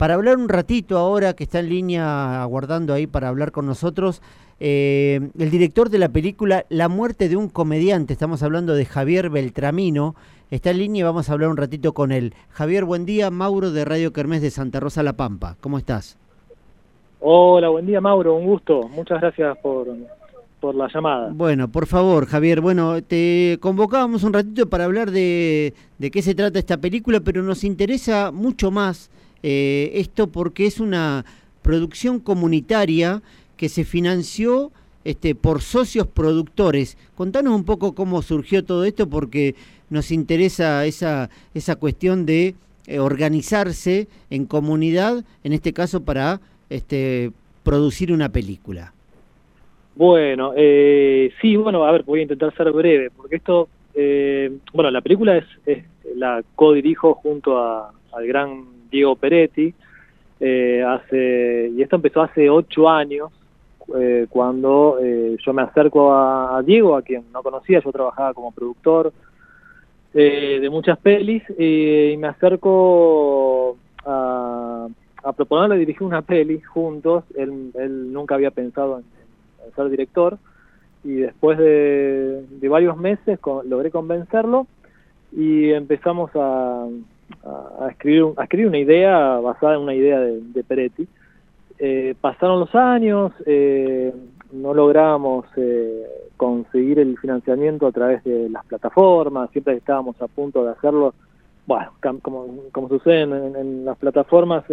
para hablar un ratito ahora que está en línea aguardando ahí para hablar con nosotros. Eh, el director de la película La muerte de un comediante, estamos hablando de Javier Beltramino, está en línea y vamos a hablar un ratito con él. Javier, buen día, Mauro de Radio Kermés de Santa Rosa La Pampa, ¿cómo estás? Hola, buen día Mauro, un gusto, muchas gracias por, por la llamada. Bueno, por favor, Javier, bueno, te convocábamos un ratito para hablar de, de qué se trata esta película, pero nos interesa mucho más eh, esto porque es una producción comunitaria que se financió este, por socios productores. Contanos un poco cómo surgió todo esto porque nos interesa esa, esa cuestión de eh, organizarse en comunidad, en este caso para este, producir una película. Bueno, eh, sí, bueno, a ver, voy a intentar ser breve, porque esto, eh, bueno, la película es, es la co-dirijo junto a, al gran Diego Peretti, eh, hace, y esto empezó hace ocho años, eh, cuando eh, yo me acerco a, Diego, a quien no conocía, yo trabajaba como productor de muchas pelis, y me acerco a, a proponerle dirigir una peli juntos, él, él nunca había pensado en, ser director, y después de, de varios meses logré convencerlo y empezamos a, a, escribir, a escribir una idea basada en una idea de, Peretti. Eh, pasaron los años, eh, no logramos eh, conseguir el financiamiento a través de las plataformas, siempre estábamos a punto de hacerlo. Bueno, como, como sucede en, las plataformas,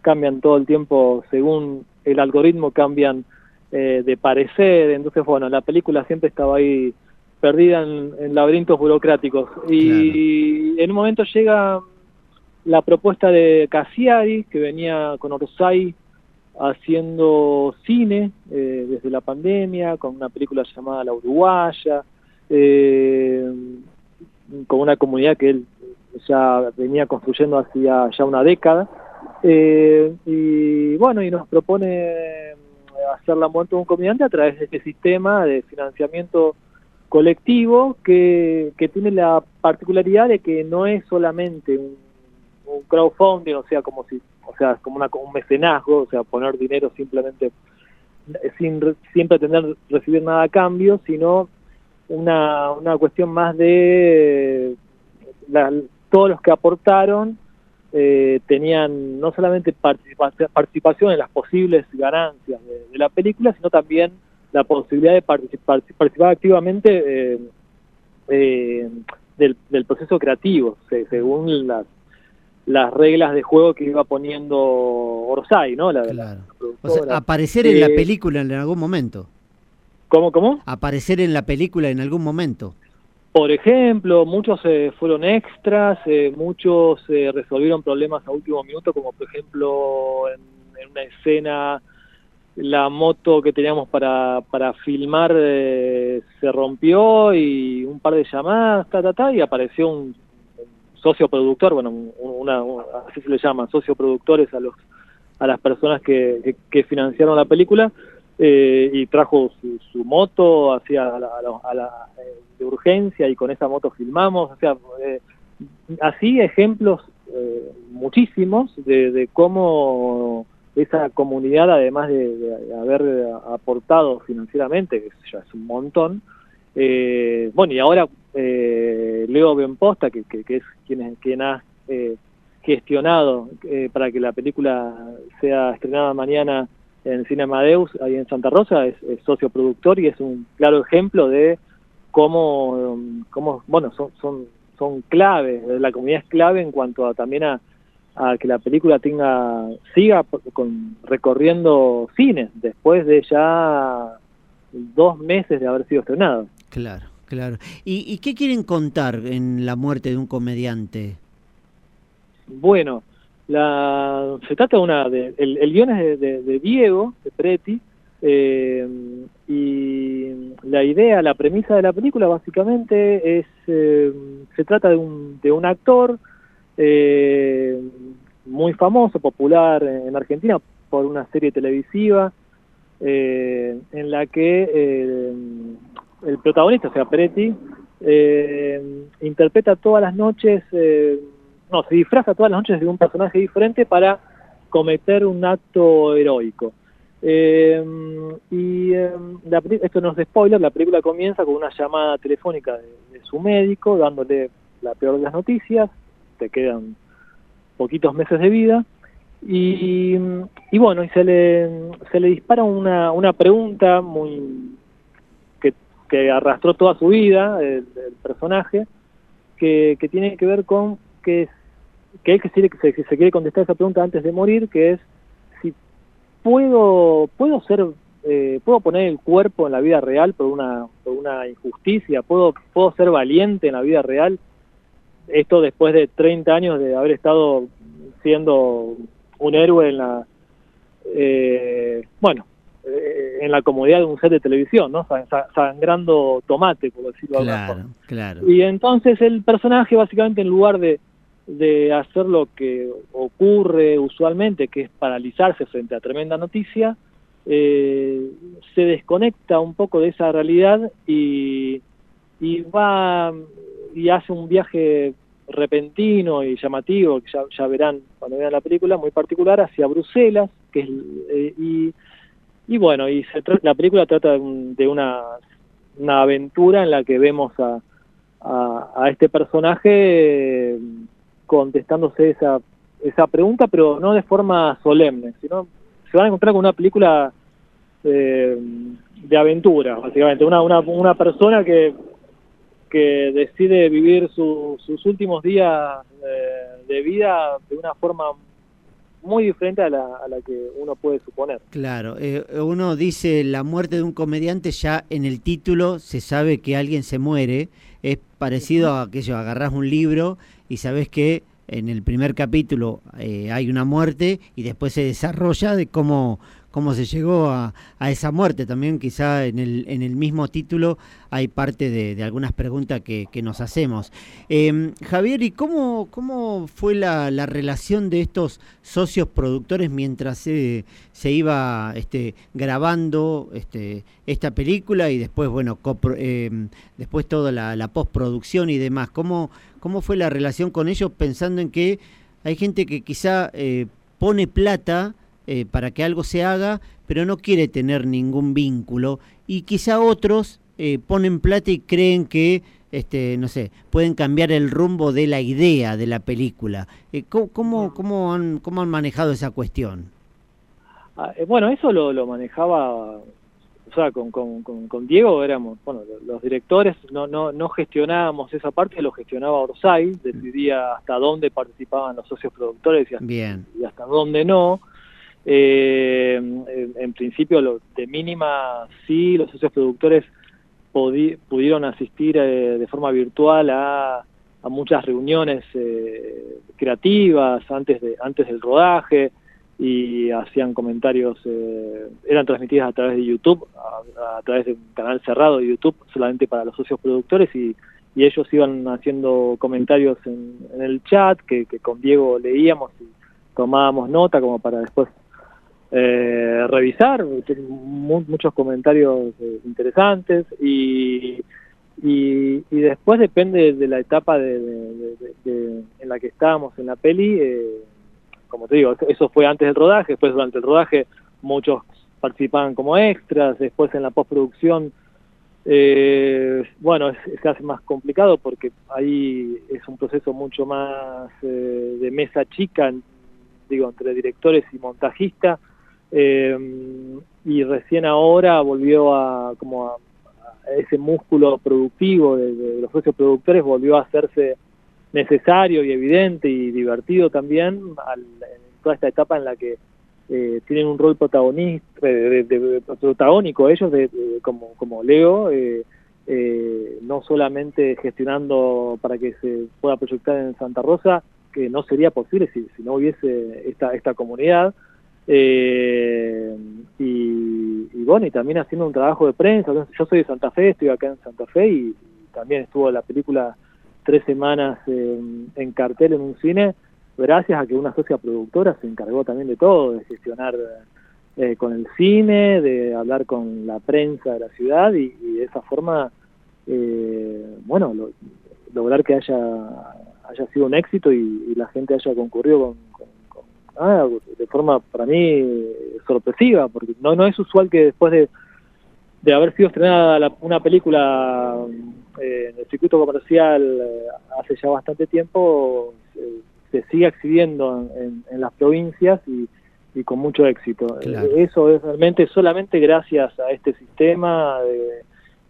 cambian todo el tiempo según el algoritmo, cambian de parecer, entonces bueno, la película siempre estaba ahí perdida en, laberintos burocráticos. Y en un momento llega la propuesta de Cassiari, que venía con Orsay haciendo cine eh, desde la pandemia, con una película llamada La Uruguaya, eh, con una comunidad que él ya venía construyendo hacía ya una década. Eh, y bueno, y nos propone hacer la muerte de un comediante a través de este sistema de financiamiento colectivo que, que tiene la particularidad de que no es solamente un un crowdfunding, o sea, como si, o sea, como una, un mecenazgo, o sea, poner dinero simplemente sin, sin pretender recibir nada a cambio, sino una, una cuestión más de todos los que aportaron eh, tenían no solamente participación en las posibles ganancias de, la película, sino también la posibilidad de participar, participar activamente eh, eh, del, del, proceso creativo, según las las reglas de juego que iba poniendo Orsay, ¿no? La, claro. o sea, aparecer en la eh, película en algún momento. ¿Cómo, cómo? Aparecer en la película en algún momento. Por ejemplo, muchos eh, fueron extras, eh, muchos resolvieron problemas a último minuto, como por ejemplo en, una escena la moto que teníamos para, para filmar se rompió y un par de llamadas, ta, ta, ta, y apareció un, socio productor, bueno, una, así se le llama, socio productores a los a las personas que, que, financiaron la película eh, y trajo su, moto hacia a la, eh, de urgencia y con esa moto filmamos, o sea, eh, así ejemplos muchísimos de, cómo esa comunidad, además de, haber aportado financieramente, que ya es un montón, bueno, y ahora eh, Leo Benposta, que, que, es quien, quien ha eh, gestionado eh, para que la película sea estrenada mañana en Cine Amadeus, ahí en Santa Rosa, es, socio productor y es un claro ejemplo de cómo, cómo bueno, son, son, son clave, la comunidad es clave en cuanto a también a, a que la película tenga siga con, recorriendo cines después de ya dos meses de haber sido estrenado. Claro. Claro. ¿Y, qué quieren contar en la muerte de un comediante? Bueno, la, se trata de una... De, el, el, guion es de, Diego, de Preti, eh, y la idea, la premisa de la película básicamente es... Eh, se trata de un, de un actor eh, muy famoso, popular en Argentina por una serie televisiva en la que el protagonista, o sea, Peretti, eh, interpreta todas las noches, eh, no, se disfraza todas las noches de un personaje diferente para cometer un acto heroico. Eh, y eh, esto no es spoiler, la película comienza con una llamada telefónica de, su médico dándole la peor de las noticias, te quedan poquitos meses de vida, y, y bueno, y se le, se le dispara una, una pregunta muy que, arrastró toda su vida, el, personaje, que, que, tiene que ver con que, que él que se, se quiere contestar esa pregunta antes de morir, que es puedo, puedo ser, eh, puedo poner el cuerpo en la vida real por una, por una injusticia, puedo, puedo ser valiente en la vida real. Esto después de 30 años de haber estado siendo un héroe en la, eh, bueno, eh, en la comodidad de un set de televisión, ¿no? Sangrando tomate, por decirlo claro, Claro. Y entonces el personaje, básicamente, en lugar de, de hacer lo que ocurre usualmente, que es paralizarse frente a tremenda noticia, eh, se desconecta un poco de esa realidad y, y, va y hace un viaje repentino y llamativo, que ya, verán cuando vean la película, muy particular, hacia Bruselas, que es, eh, y, y, bueno, y se la película trata de una, una aventura en la que vemos a, a, a este personaje contestándose esa, esa pregunta, pero no de forma solemne, sino se van a encontrar con una película eh, de aventura, básicamente, una, una, una persona que, que decide vivir sus últimos días eh, de vida de una forma muy diferente a la, a la que uno puede suponer. Claro, eh, uno dice la muerte de un comediante, ya en el título se sabe que alguien se muere, es parecido a aquello, agarrás un libro y sabes que en el primer capítulo eh, hay una muerte y después se desarrolla de cómo, cómo se llegó a, a, esa muerte. También quizá en el, en el mismo título hay parte de, de algunas preguntas que, que nos hacemos. Eh, Javier, ¿y cómo, cómo fue la, la, relación de estos socios productores mientras se, se iba este, grabando este, esta película y después, bueno, eh, después toda la, la postproducción y demás? ¿Cómo, ¿Cómo fue la relación con ellos pensando en que hay gente que quizá eh, pone plata eh, para que algo se haga, pero no quiere tener ningún vínculo. Y quizá otros eh, ponen plata y creen que, este, no sé, pueden cambiar el rumbo de la idea de la película. Eh, ¿cómo, cómo, han, ¿Cómo han manejado esa cuestión? Ah, bueno, eso lo, lo manejaba o sea, con, con, con, Diego éramos, bueno, los directores no, no, no gestionábamos esa parte, lo gestionaba Orsay, decidía hasta dónde participaban los socios productores y y hasta dónde no. Eh, en, principio, lo, de mínima, sí, los socios productores pudieron asistir eh, de forma virtual a, a muchas reuniones eh, creativas antes, de, antes del rodaje y hacían comentarios, eh, eran transmitidas a través de YouTube, a, través de un canal cerrado de YouTube solamente para los socios productores y, ellos iban haciendo comentarios en, en el chat que, que, con Diego leíamos y tomábamos nota como para después eh, revisar, muchos comentarios eh, interesantes y, y, y, después depende de la etapa de, en la que estábamos en la peli, eh, como te digo, eso fue antes del rodaje, después durante el rodaje muchos participaban como extras, después en la postproducción, eh, bueno, se hace más complicado porque ahí es un proceso mucho más eh, de mesa chica, digo, entre directores y montajistas, eh, y recién ahora volvió a como a, ese músculo productivo de, los socios productores volvió a hacerse necesario y evidente y divertido también en toda esta etapa en la que eh, tienen un rol protagonista de, protagónico ellos de, como como Leo eh, eh, no solamente gestionando para que se pueda proyectar en Santa Rosa que no sería posible si, si no hubiese esta esta comunidad eh, y, y, bueno, y también haciendo un trabajo de prensa. Yo soy de Santa Fe, estoy acá en Santa Fe y, también estuvo la película tres semanas en cartel en un cine, gracias a que una socia productora se encargó también de todo, de gestionar eh, con el cine, de hablar con la prensa de la ciudad y, de esa forma, eh, bueno, lograr que haya haya sido un éxito y, la gente haya concurrido con ah, de forma para mí sorpresiva, porque no, no es usual que después de, de haber sido estrenada una película eh, en el circuito comercial eh, hace ya bastante tiempo, se siga exhibiendo en, en, las provincias y, y con mucho éxito. Eso es realmente solamente gracias a este sistema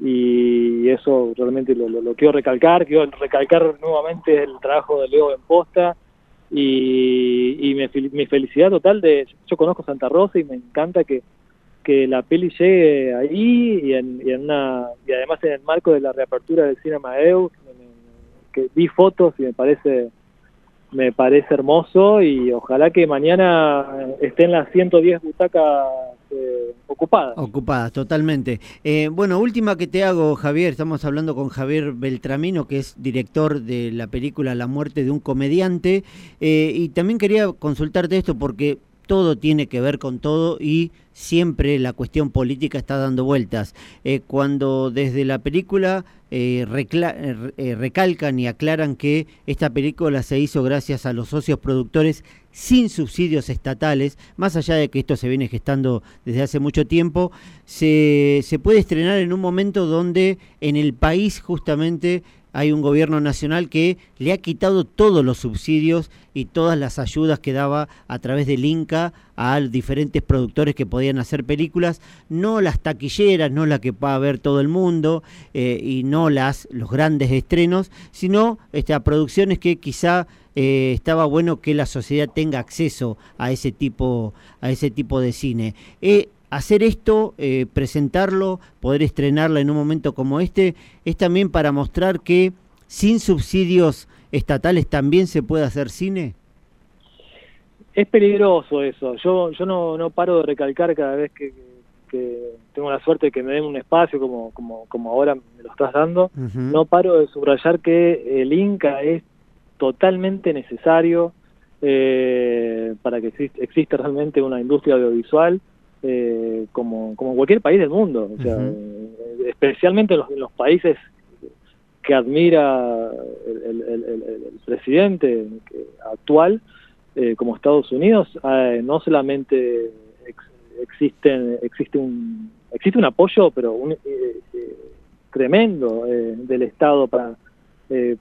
y eso realmente lo, lo, quiero recalcar, quiero recalcar nuevamente el trabajo de Leo en posta y, y mi, felicidad total de, yo conozco Santa Rosa y me encanta que, que la peli llegue ahí y, en, y, una, y además en el marco de la reapertura del cine Amadeus, que vi fotos y me parece me parece hermoso y ojalá que mañana estén las 110 butacas eh, ocupadas. Ocupadas, totalmente. Eh, bueno, última que te hago, Javier, estamos hablando con Javier Beltramino, que es director de la película La muerte de un comediante, eh, y también quería consultarte esto porque todo tiene que ver con todo y siempre la cuestión política está dando vueltas. Eh, cuando desde la película eh, eh, recalcan y aclaran que esta película se hizo gracias a los socios productores sin subsidios estatales, más allá de que esto se viene gestando desde hace mucho tiempo, se, se puede estrenar en un momento donde en el país justamente hay un gobierno nacional que le ha quitado todos los subsidios y todas las ayudas que daba a través del Inca a diferentes productores que podían hacer películas, no las taquilleras, no las que va a ver todo el mundo eh, y no las los grandes estrenos, sino este, producciones que quizá eh, estaba bueno que la sociedad tenga acceso a ese tipo a ese tipo de cine. Eh, hacer esto, eh, presentarlo, poder estrenarla en un momento como este, es también para mostrar que sin subsidios estatales también se puede hacer cine? Es peligroso eso. Yo yo no, no paro de recalcar cada vez que, tengo la suerte de que me den un espacio como, como, como ahora me lo estás dando. No paro de subrayar que el Inca es totalmente necesario eh, para que exista realmente una industria audiovisual eh, como, como cualquier país del mundo, o sea, eh, especialmente en los, países que admira el, presidente actual, eh, como Estados Unidos, no solamente existen, existe un existe un apoyo, pero un, tremendo del Estado para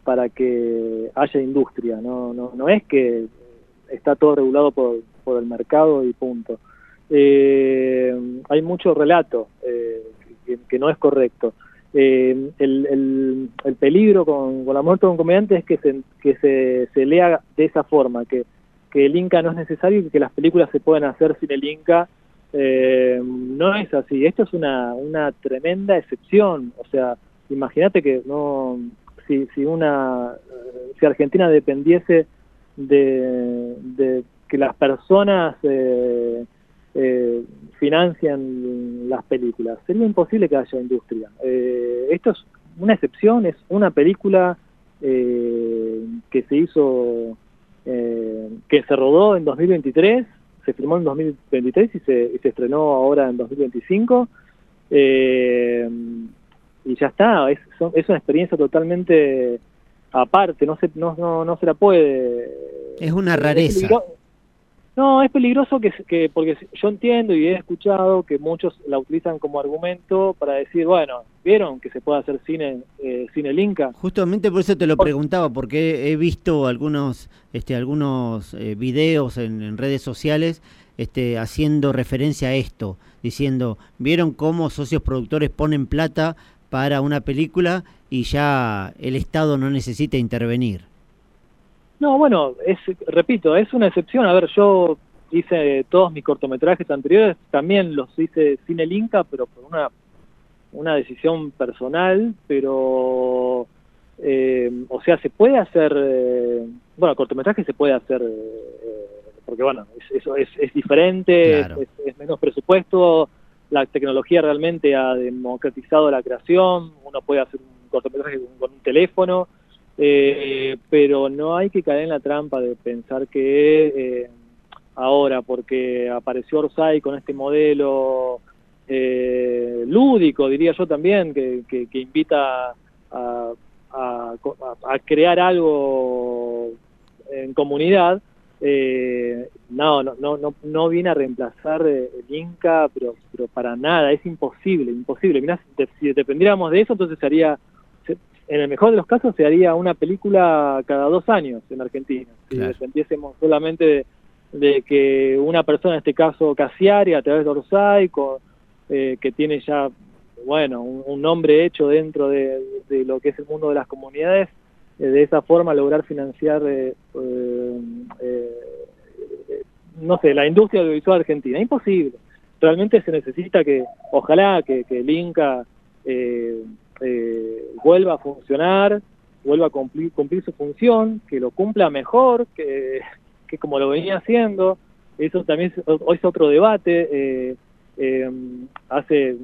para que haya industria, no, no, no es que está todo regulado por, por el mercado y punto eh, hay mucho relato eh, que, no es correcto. Eh, el, el, peligro con, la muerte de un comediante es que se, que se, se lea de esa forma, que, que el Inca no es necesario y que las películas se pueden hacer sin el Inca. Eh, no es así, esto es una, una tremenda excepción. O sea, imagínate que no si, si una si Argentina dependiese de, de que las personas eh, eh, financian las películas. Sería imposible que haya industria. Eh, esto es una excepción, es una película eh, que se hizo, eh, que se rodó en 2023, se filmó en 2023 y se, se estrenó ahora en 2025. y ya está, es, es una experiencia totalmente aparte, no se, no, no, no se la puede... Es una rareza. No, es peligroso que, que, porque yo entiendo y he escuchado que muchos la utilizan como argumento para decir, bueno, ¿vieron que se puede hacer cine eh, cine Inca? Justamente por eso te lo preguntaba, porque he visto algunos este algunos eh, videos en, redes sociales este haciendo referencia a esto, diciendo, ¿vieron cómo socios productores ponen plata para una película y ya el Estado no necesita intervenir? No, bueno, es, repito, es una excepción. A ver, yo hice todos mis cortometrajes anteriores, también los hice sin el Inca, pero por una, una decisión personal, pero, eh, o sea, se puede hacer, eh, bueno, cortometraje se puede hacer, eh, porque bueno, eso es, es, diferente, es, menos presupuesto, la tecnología realmente ha democratizado la creación, uno puede hacer un cortometraje con un teléfono, eh, pero no hay que caer en la trampa de pensar que eh, ahora, porque apareció Orsay con este modelo eh, lúdico, diría yo también, que, que, invita a, a, crear algo en comunidad, eh, no, no, no, no, viene a reemplazar eh, el Inca, pero, pero para nada, es imposible, imposible. Mirá, si, dependiéramos de eso, entonces se haría, en el mejor de los casos, se haría una película cada dos años en Argentina. Si dependiésemos solamente de, que una persona, en este caso Casiari, a través de Orsay, eh, que tiene ya, bueno, un, nombre hecho dentro de, de lo que es el mundo de las comunidades, eh, de esa forma lograr financiar, eh, eh, no sé, la industria audiovisual argentina. Imposible. Realmente se necesita que, ojalá que, el Inca vuelva a funcionar, vuelva a cumplir, cumplir su función, que lo cumpla mejor que, que como lo venía haciendo. Eso también es, es otro debate. hace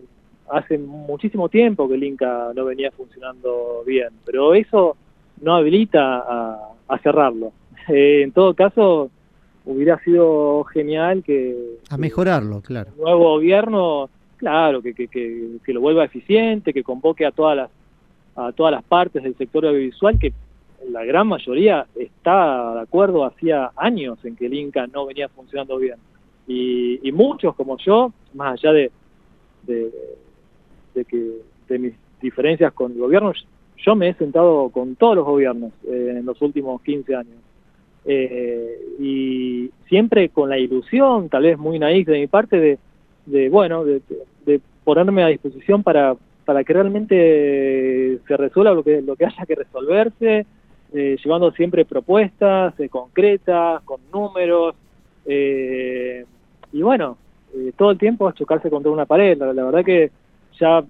hace muchísimo tiempo que el Inca no venía funcionando bien, pero eso no habilita a, cerrarlo. Eh, en todo caso, hubiera sido genial que... A mejorarlo, claro. El nuevo gobierno, claro, que, que, que, lo vuelva eficiente, que convoque a todas las a todas las partes del sector audiovisual que la gran mayoría está de acuerdo hacía años en que el Inca no venía funcionando bien. Y, muchos como yo, más allá de, de, de, que, de mis diferencias con el gobierno, yo me he sentado con todos los gobiernos eh, en los últimos 15 años. Eh, y siempre con la ilusión, tal vez muy naif de mi parte, de, bueno, de, ponerme a disposición para, para que realmente se resuelva lo que, haya que resolverse, eh, llevando siempre propuestas concretas, con números, y bueno, todo el tiempo a chocarse contra una pared. la verdad que ya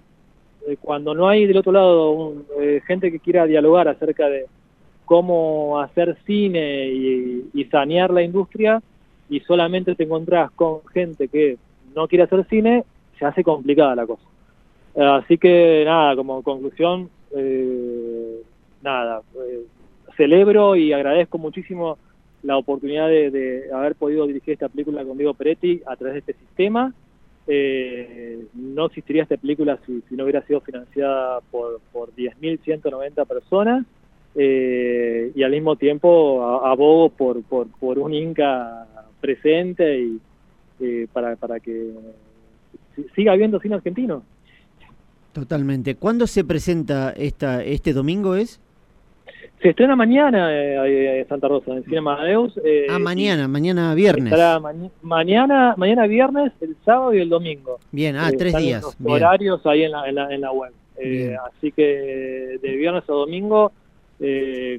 eh, cuando no hay del otro lado eh, gente que quiera dialogar acerca de cómo hacer cine y, sanear la industria y solamente te encontrás con gente que no quiere hacer cine, se hace complicada la cosa. Eh, así que nada, como conclusión, nada, celebro y agradezco muchísimo la oportunidad de, de, haber podido dirigir esta película con Diego Peretti a través de este sistema eh, no existiría esta película si, no hubiera sido financiada por, por 10.190 personas eh, y al mismo tiempo abogo por, por, por un Inca presente y eh, para, para que siga habiendo cine argentino. Totalmente. ¿Cuándo se presenta esta este domingo es? Se estrena mañana eh, Santa Rosa, en Cine Amadeus. Eh, ah, mañana, mañana viernes. mañana, mañana viernes, el sábado y el domingo. Bien, ah, eh, tres días. horarios ahí en la, en la, web. Eh, así que de viernes a domingo,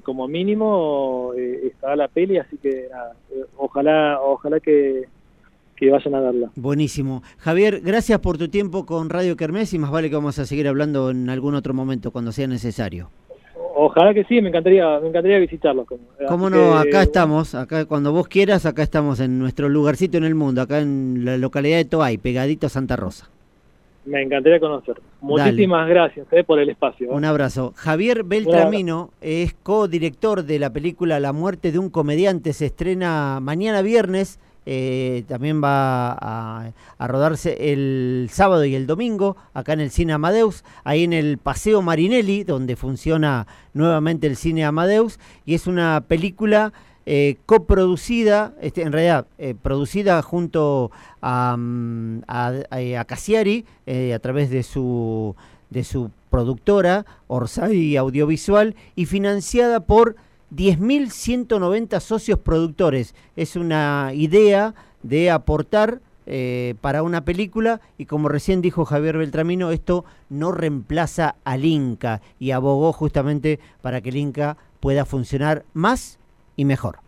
como mínimo, estará la peli, así que ojalá, ojalá que, que vayan a verla. Buenísimo. Javier, gracias por tu tiempo con Radio Kermés y más vale que vamos a seguir hablando en algún otro momento cuando sea necesario. Ojalá que sí, me encantaría, me encantaría visitarlos. ¿Cómo no? acá estamos, acá cuando vos quieras, acá estamos en nuestro lugarcito en el mundo, acá en la localidad de Toay, pegadito a Santa Rosa. Me encantaría conocer. Muchísimas gracias eh, por el espacio. ¿eh? Un abrazo. Javier Beltramino es co-director de la película La muerte de un comediante. Se estrena mañana viernes eh, también va a, rodarse el sábado y el domingo acá en el Cine Amadeus, ahí en el Paseo Marinelli, donde funciona nuevamente el Cine Amadeus, y es una película eh, coproducida, este, en realidad eh, producida junto a, mm, a, a Casiari a través de su, de su productora, Orsay Audiovisual, y financiada por 10.190 socios productores. Es una idea de aportar eh, para una película y como recién dijo Javier Beltramino, esto no reemplaza al Inca y abogó justamente para que el Inca pueda funcionar más y mejor.